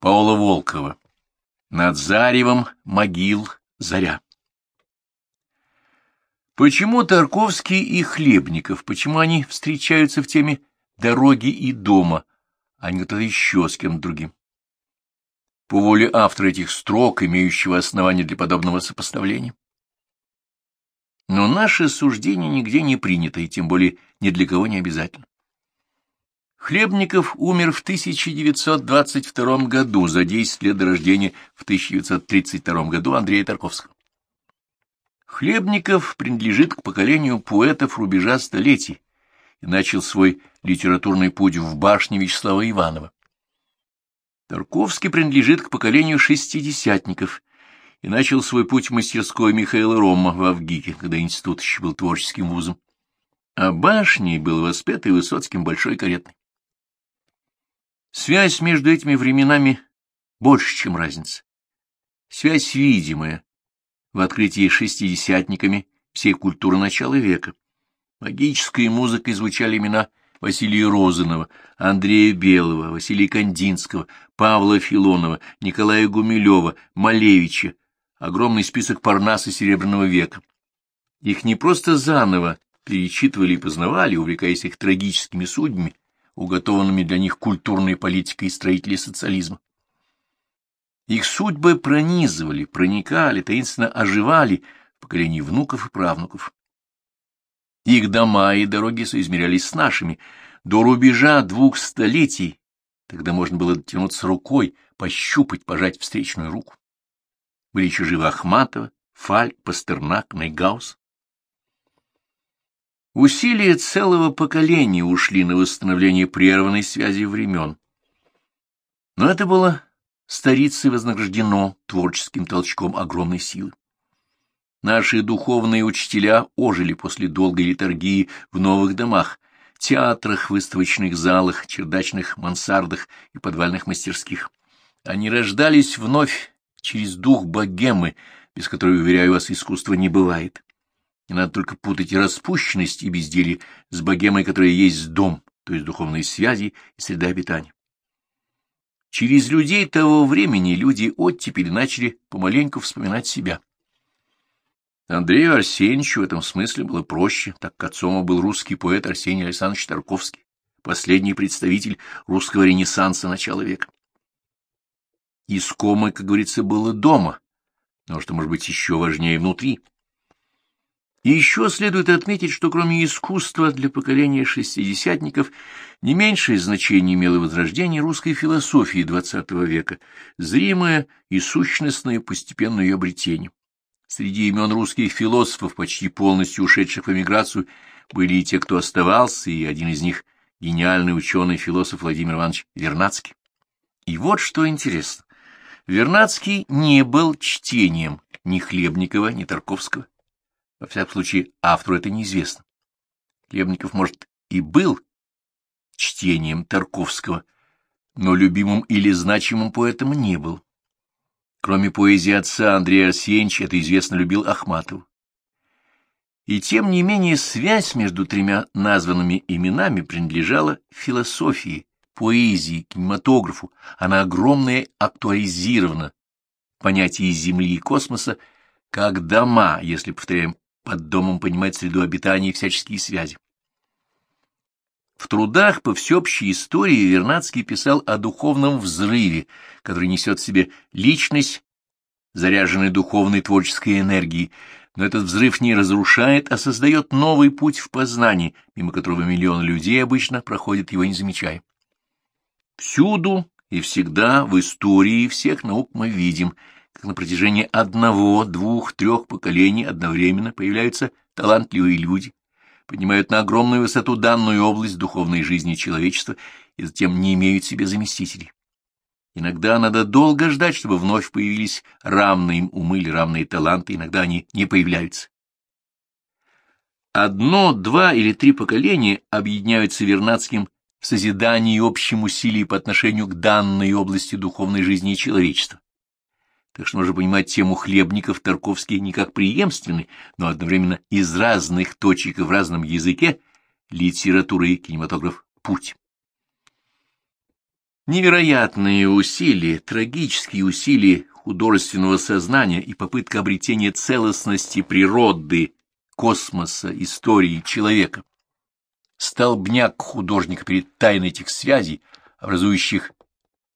Паула Волкова. Над заревом могил заря. Почему Тарковский и Хлебников, почему они встречаются в теме дороги и дома, а не кто-то еще с кем другим? По воле автора этих строк, имеющего основания для подобного сопоставления. Но наше суждение нигде не принято, и тем более ни для кого не обязательно. Хлебников умер в 1922 году, за 10 лет до рождения в 1932 году Андрея Тарковского. Хлебников принадлежит к поколению поэтов рубежа столетий и начал свой литературный путь в башне Вячеслава Иванова. Тарковский принадлежит к поколению шестидесятников и начал свой путь в мастерской Михаила Рома в Авгике, когда институт еще был творческим вузом. А башней был воспетый Высоцким большой каретный. Связь между этими временами больше, чем разница. Связь видимая в открытии шестидесятниками всей культуры начала века. Магической музыкой звучали имена Василия Розанова, Андрея Белого, Василия Кандинского, Павла Филонова, Николая Гумилева, Малевича, огромный список Парнаса Серебряного века. Их не просто заново перечитывали и познавали, увлекаясь их трагическими судьбами, уготованными для них культурной политикой и строителей социализма. Их судьбы пронизывали, проникали, таинственно оживали в поколении внуков и правнуков. Их дома и дороги соизмерялись с нашими, до рубежа двух столетий, тогда можно было дотянуться рукой, пощупать, пожать встречную руку. Были еще живы Ахматова, Фаль, Пастернак, Найгаус. Усилия целого поколения ушли на восстановление прерванной связи времен. Но это было старицей вознаграждено творческим толчком огромной силы. Наши духовные учителя ожили после долгой литургии в новых домах, театрах, выставочных залах, чердачных мансардах и подвальных мастерских. Они рождались вновь через дух богемы, без которой, уверяю вас, искусства не бывает. Не надо только путать распущенность и безделье с богемой, которая есть дом, то есть духовные связи и среда обитания. Через людей того времени люди оттепели начали помаленьку вспоминать себя. Андрею Арсеньевичу в этом смысле было проще, так как отцом был русский поэт Арсений Александрович Тарковский, последний представитель русского ренессанса начала века. Искомой, как говорится, было дома, но что может быть еще важнее внутри — еще следует отметить, что кроме искусства для поколения шестидесятников не меньшее значение имело возрождение русской философии XX века, зримое и сущностное постепенное ее обретение. Среди имен русских философов, почти полностью ушедших в эмиграцию, были и те, кто оставался, и один из них — гениальный ученый-философ Владимир Иванович Вернадский. И вот что интересно. Вернадский не был чтением ни Хлебникова, ни Тарковского. Во всяком случае, автору это неизвестно. Хлебников, может, и был чтением Тарковского, но любимым или значимым поэтом не был. Кроме поэзии отца Андрея Арсеньевича, это известно любил Ахматову. И тем не менее связь между тремя названными именами принадлежала философии, поэзии, кинематографу. Она огромная актуализирована в понятии Земли и космоса как дома, если, повторяем, под домом понимать среду обитания и всяческие связи. В трудах по всеобщей истории Вернадский писал о духовном взрыве, который несет в себе личность, заряженной духовной творческой энергией, но этот взрыв не разрушает, а создает новый путь в познании, мимо которого миллионы людей обычно проходят его не замечая. Всюду и всегда в истории всех наук мы видим – как на протяжении одного, двух, трех поколений одновременно появляются талантливые люди, поднимают на огромную высоту данную область духовной жизни человечества и затем не имеют себе заместителей. Иногда надо долго ждать, чтобы вновь появились равные им умы или равные таланты, иногда они не появляются. Одно, два или три поколения объединяются Вернадским в созидании и общем по отношению к данной области духовной жизни человечества так что можно понимать тему хлебников Тарковский не как преемственный, но одновременно из разных точек и в разном языке литература и кинематограф путь. Невероятные усилия, трагические усилия художественного сознания и попытка обретения целостности природы, космоса, истории, человека. Столбняк художника перед тайной этих связей, образующих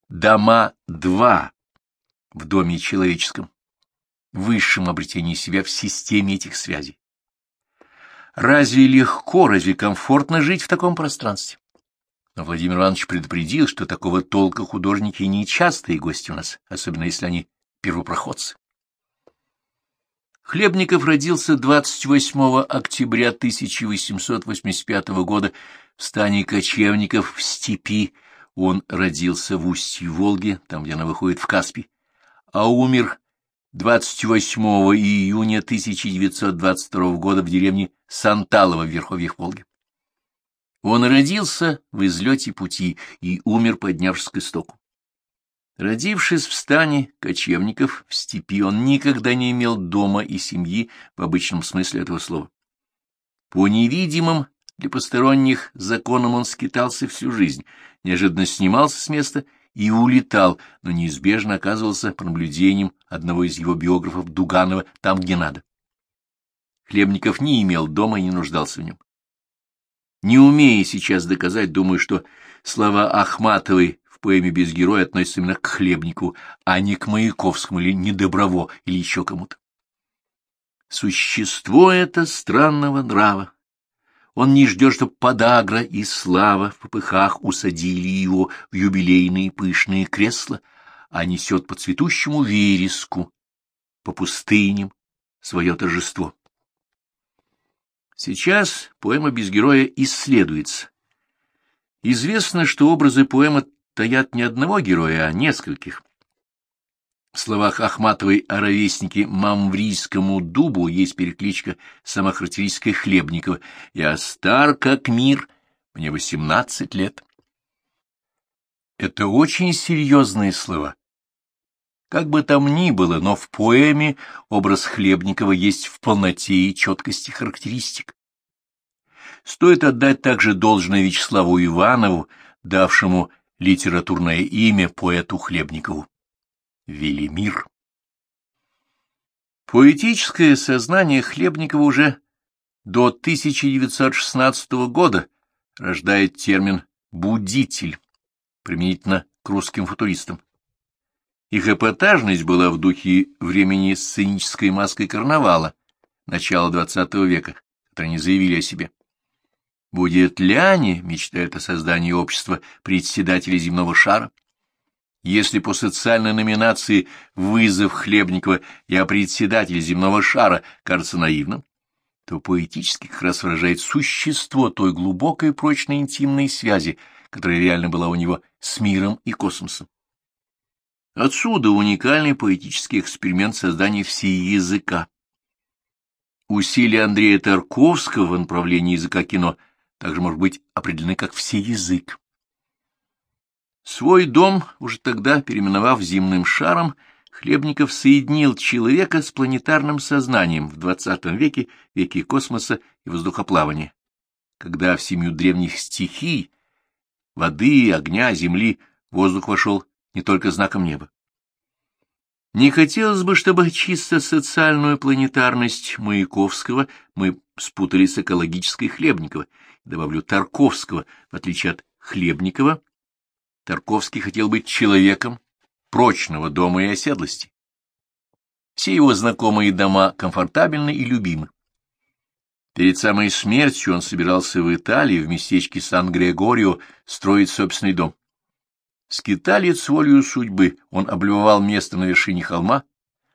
дома-два в доме человеческом, высшем обретении себя в системе этих связей. Разве легко, разве комфортно жить в таком пространстве? Но Владимир Иванович предупредил, что такого толка художники не частые гости у нас, особенно если они первопроходцы. Хлебников родился 28 октября 1885 года в стане кочевников в степи. Он родился в устье Волги, там, где она выходит в Каспий, а умер 28 июня 1922 года в деревне Санталово в Верховьях Волги. Он родился в излете пути и умер, поднявшись к истоку. Родившись в стане кочевников в степи, он никогда не имел дома и семьи в обычном смысле этого слова. По невидимым для посторонних законам он скитался всю жизнь, неожиданно снимался с места и улетал, но неизбежно оказывался по наблюдениям одного из его биографов Дуганова там, где надо. Хлебников не имел дома и не нуждался в нем. Не умея сейчас доказать, думаю, что слова Ахматовой в поэме «Без героя» относятся именно к Хлебнику, а не к Маяковскому или Недоброво или еще кому-то. Существо это странного нрава. Он не ждет, чтоб подагра и слава в попыхах усадили его в юбилейные пышные кресла, а несет по цветущему вереску, по пустыням свое торжество. Сейчас поэма без героя исследуется. Известно, что образы поэмы таят не одного героя, а нескольких. В словах Ахматовой о ровеснике Мамврийскому дубу есть перекличка самохарактеристикой Хлебникова «Я стар, как мир, мне восемнадцать лет». Это очень серьезные слова. Как бы там ни было, но в поэме образ Хлебникова есть в полноте и четкости характеристик. Стоит отдать также должное Вячеславу Иванову, давшему литературное имя поэту Хлебникову. Велимир. Поэтическое сознание Хлебникова уже до 1916 года рождает термин «будитель», применительно к русским футуристам. Их эпатажность была в духе времени сценической маской карнавала начала XX века, которые они заявили о себе. Будет Ляне мечтает о создании общества председателя земного шара. Если по социальной номинации вызов Хлебникова и о председателе земного шара кажется наивным, то поэтически как раз выражает существо той глубокой прочной интимной связи, которая реально была у него с миром и космосом. Отсюда уникальный поэтический эксперимент создания всеязыка. Усилия Андрея Тарковского в направлении языка кино также может быть определены как всеязык. Свой дом, уже тогда переименовав земным шаром, Хлебников соединил человека с планетарным сознанием в XX веке, веке космоса и воздухоплавания, когда в семью древних стихий, воды, огня, земли, воздух вошел не только знаком неба. Не хотелось бы, чтобы чисто социальную планетарность Маяковского мы спутали с экологической Хлебникова, добавлю Тарковского, в отличие от Хлебникова. Тарковский хотел быть человеком прочного дома и оседлости. Все его знакомые дома комфортабельны и любимы. Перед самой смертью он собирался в Италии, в местечке Сан-Грегорио, строить собственный дом. Скиталец волею судьбы, он облюбовал место на вершине холма,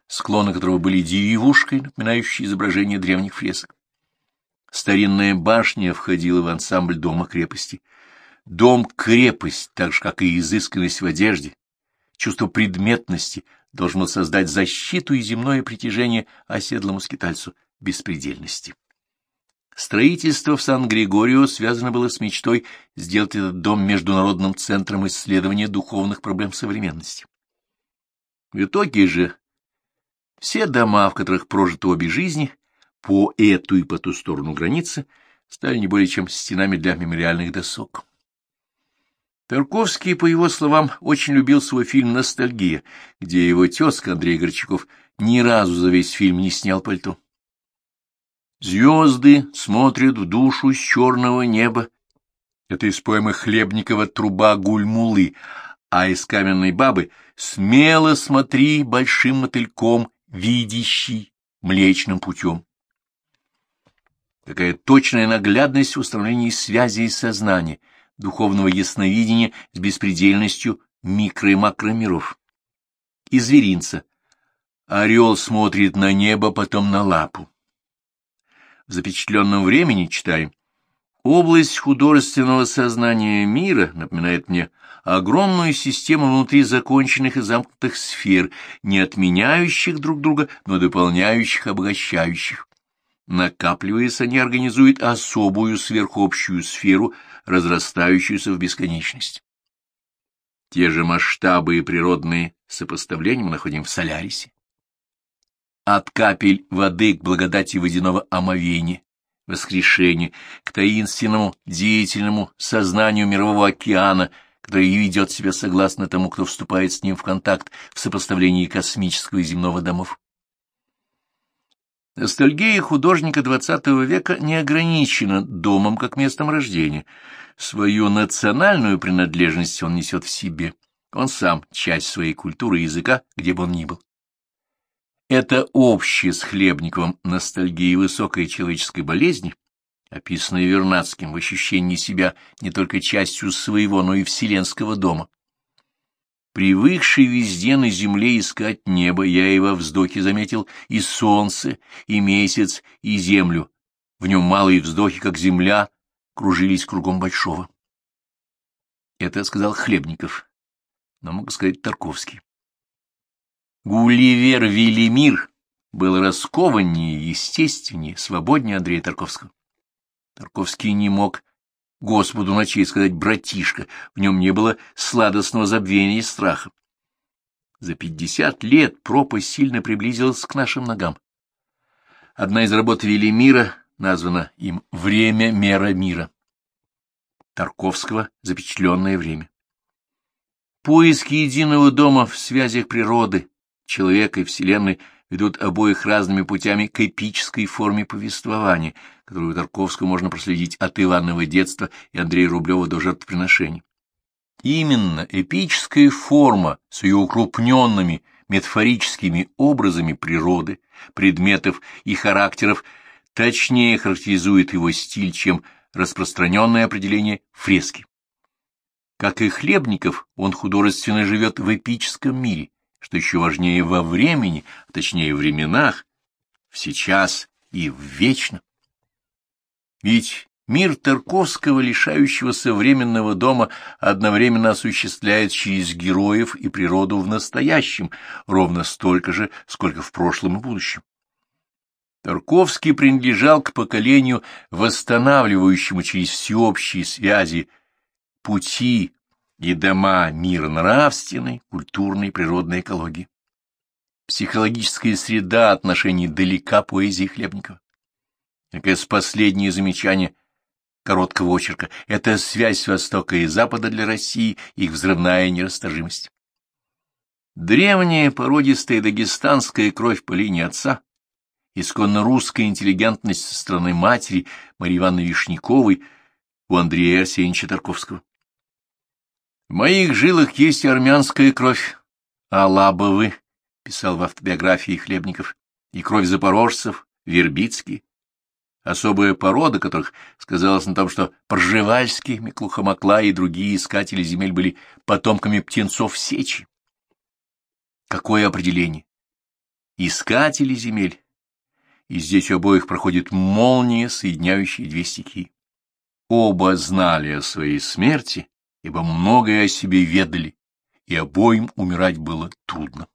склоны которого были деревушкой, напоминающей изображение древних фресок. Старинная башня входила в ансамбль дома-крепости. Дом-крепость, так же, как и изысканность в одежде, чувство предметности, должно создать защиту и земное притяжение оседлому скитальцу беспредельности. Строительство в Сан-Григорио связано было с мечтой сделать этот дом международным центром исследования духовных проблем современности. В итоге же все дома, в которых прожиты обе жизни, по эту и по ту сторону границы, стали не более чем стенами для мемориальных досок. Тарковский, по его словам, очень любил свой фильм «Ностальгия», где его тезка Андрей Горчаков ни разу за весь фильм не снял пальто. Звезды смотрят в душу с черного неба. Это из поэмы Хлебникова «Труба гульмулы», а из «Каменной бабы» «Смело смотри большим мотыльком, видящий млечным путем». Какая точная наглядность в установлении связи и сознания, духовного ясновидения с беспредельностью микро- и макромиров. И зверинца. Орел смотрит на небо, потом на лапу. В запечатленном времени читаем. Область художественного сознания мира напоминает мне огромную систему внутри законченных и замкнутых сфер, не отменяющих друг друга, но дополняющих, обогащающих. Накапливаясь, они организуют особую сверхобщую сферу, разрастающуюся в бесконечность. Те же масштабы и природные сопоставления мы находим в Солярисе. От капель воды к благодати водяного омовения, воскрешения, к таинственному деятельному сознанию мирового океана, который ведет себя согласно тому, кто вступает с ним в контакт в сопоставлении космического и земного домов. Ностальгия художника XX века не ограничена домом как местом рождения. Свою национальную принадлежность он несет в себе. Он сам часть своей культуры и языка, где бы он ни был. Это общее с Хлебниковым ностальгии высокой человеческой болезни, описанной Вернадским в ощущении себя не только частью своего, но и вселенского дома. Привыкший везде на земле искать небо, я и во вздохе заметил и солнце, и месяц, и землю. В нем малые вздохи, как земля, кружились кругом большого. Это сказал Хлебников, но мог сказать Тарковский. Гулливер Велимир был раскованнее, естественнее, свободнее Андрея Тарковского. Тарковский не мог Господу ночей сказать «братишка», в нем не было сладостного забвения и страха. За пятьдесят лет пропасть сильно приблизилась к нашим ногам. Одна из работ Велимира названа им «Время мера мира». Тарковского «Запечатленное время». Поиски единого дома в связях природы, человека и Вселенной – ведут обоих разными путями к эпической форме повествования, которую Тарковского можно проследить от Иванова детства и Андрея Рублева до жертвоприношений. Именно эпическая форма с ее укрупненными метафорическими образами природы, предметов и характеров точнее характеризует его стиль, чем распространенное определение фрески. Как и Хлебников, он художественно живет в эпическом мире, что еще важнее во времени, а точнее временах, в сейчас и в вечно. Ведь мир Тарковского, лишающего современного дома, одновременно осуществляет через героев и природу в настоящем, ровно столько же, сколько в прошлом и будущем. Тарковский принадлежал к поколению, восстанавливающему через всеобщие связи пути и дома мира нравственной, культурной, природной экологии. Психологическая среда отношений далека поэзии Хлебникова. Наконец, последнее замечание короткого очерка — это связь Востока и Запада для России, их взрывная нерасторжимость. Древняя породистая дагестанская кровь по линии отца, исконно русская интеллигентность со стороны матери Марьи Ивановны Вишняковой у Андрея Арсеньевича Тарковского. В моих жилах есть армянская кровь, а Лабовы, — писал в автобиографии Хлебников, — и кровь запорожцев, вербицкие, особая порода которых сказалась на том, что Пржевальский, Миклухамакла и другие искатели земель были потомками птенцов сечи. Какое определение? Искатели земель. И здесь у обоих проходит молния, соединяющая две стихии. Оба знали о своей смерти ибо многое о себе ведали, и обоим умирать было трудно.